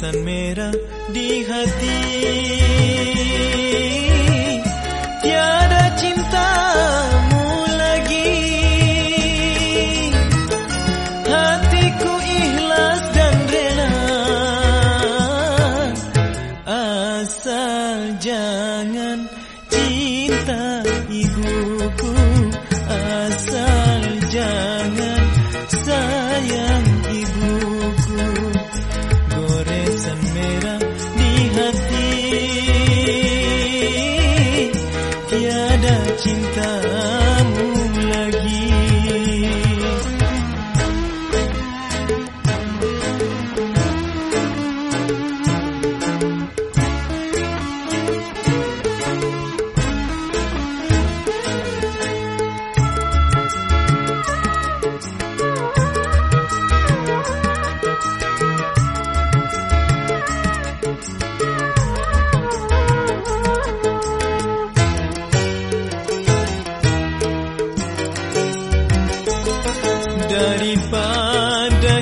Goresan merah di hati Tiada cintamu lagi Hatiku ikhlas dan rela Asal jangan cinta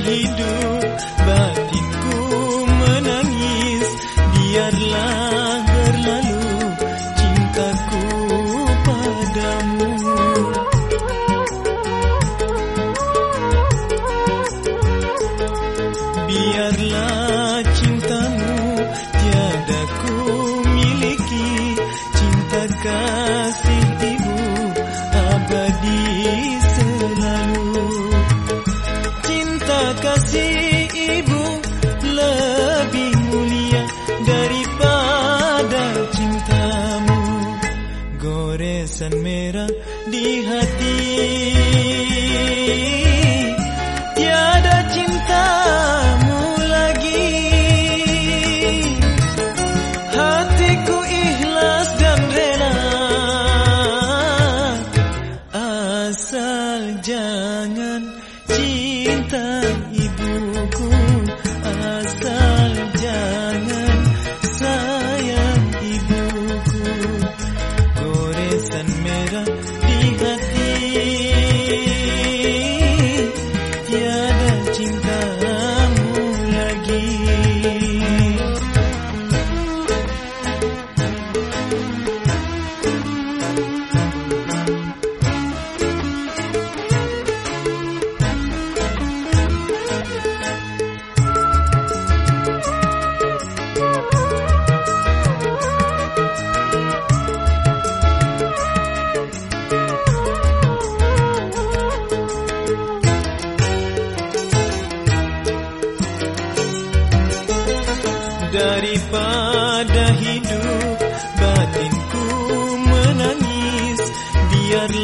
hidup Goresan merah di hati. Tiada cintamu lagi. Hatiku ikhlas dan rela. Asal jangan cinta ibuku Tiada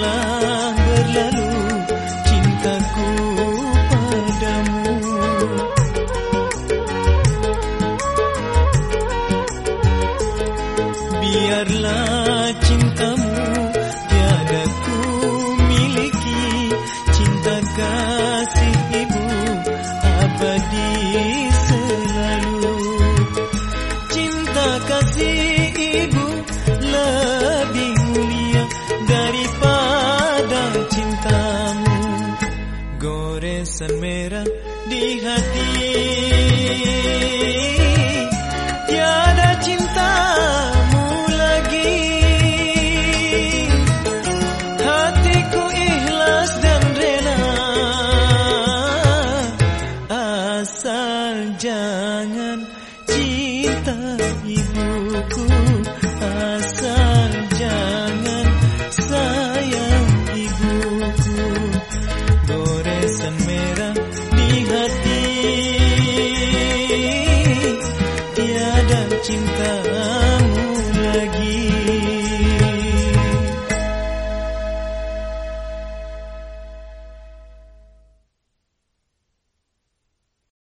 Berlalu cintaku padamu. Biarlah cintamu tiada ku miliki Cinta kasih ibu abadi selalu. Cinta kasih di hati. Tiada cintamu lagi. Hatiku ikhlas dan rela. Asal jangan cinta ibuku. Asal jangan